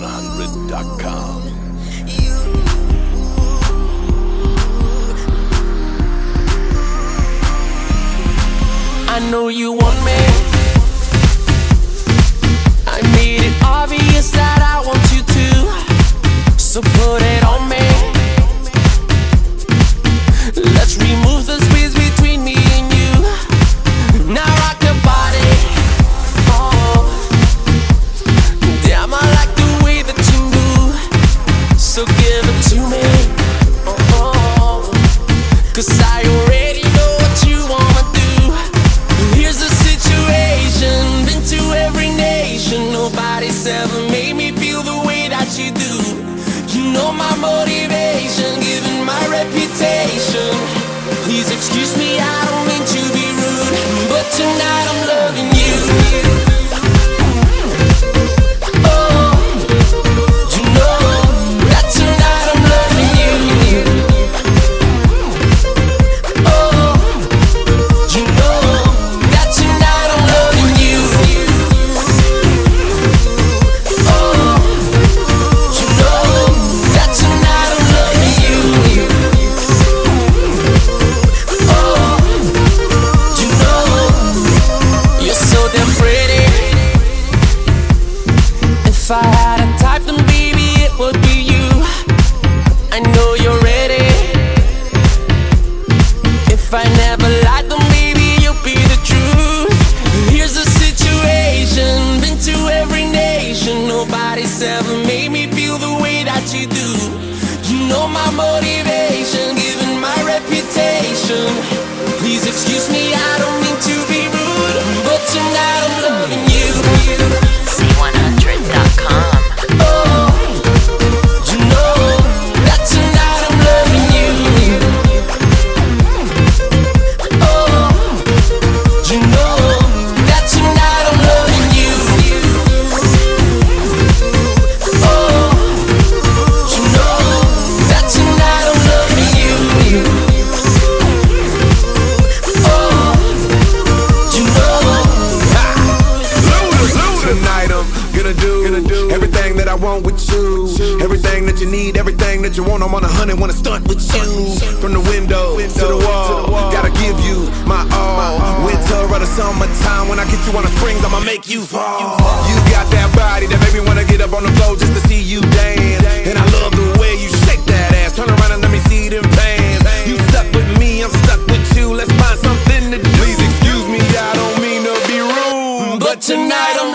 Steve100.com. I know you want me. I made it obvious that I want you to. So put it So give it to me. Oh, Cause I already know what you wanna do. Here's the situation, been to every nation. Nobody's ever made me feel the way that you do. You know my motivation, If I had a type, then baby it would be you. I know you're ready. If I never lied, then maybe you'll be the truth. Here's the situation, been to every nation. Nobody's ever made me feel the way that you do. You know my motivation, given my reputation. Please excuse me, I gonna do, gonna do everything that I want with you. Everything that you need, everything that you want. I'm on a hundred, wanna stunt with you. From the window to the wall, gotta give you my all. Winter or the summertime, when I get you on the springs, I'ma make you fall. You got that body that make me wanna get up on the floor just to see you dance. And I love the way you shake that ass. Turn around and let me see them pants. You stuck with me, I'm stuck with you. Let's find something to do. Please excuse me, I don't mean to be rude, But tonight I'm